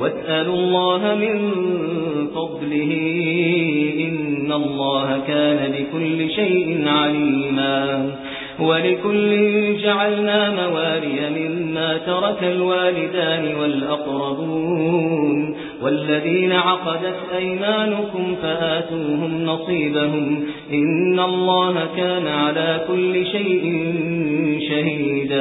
واسألوا الله من فضله إن الله كان بكل شيء عليما ولكل جعلنا موالي مما ترك الوالدان والأقربون والذين عقدت أيمانكم فآتوهم نصيبهم إن الله كان على كل شيء شهيدا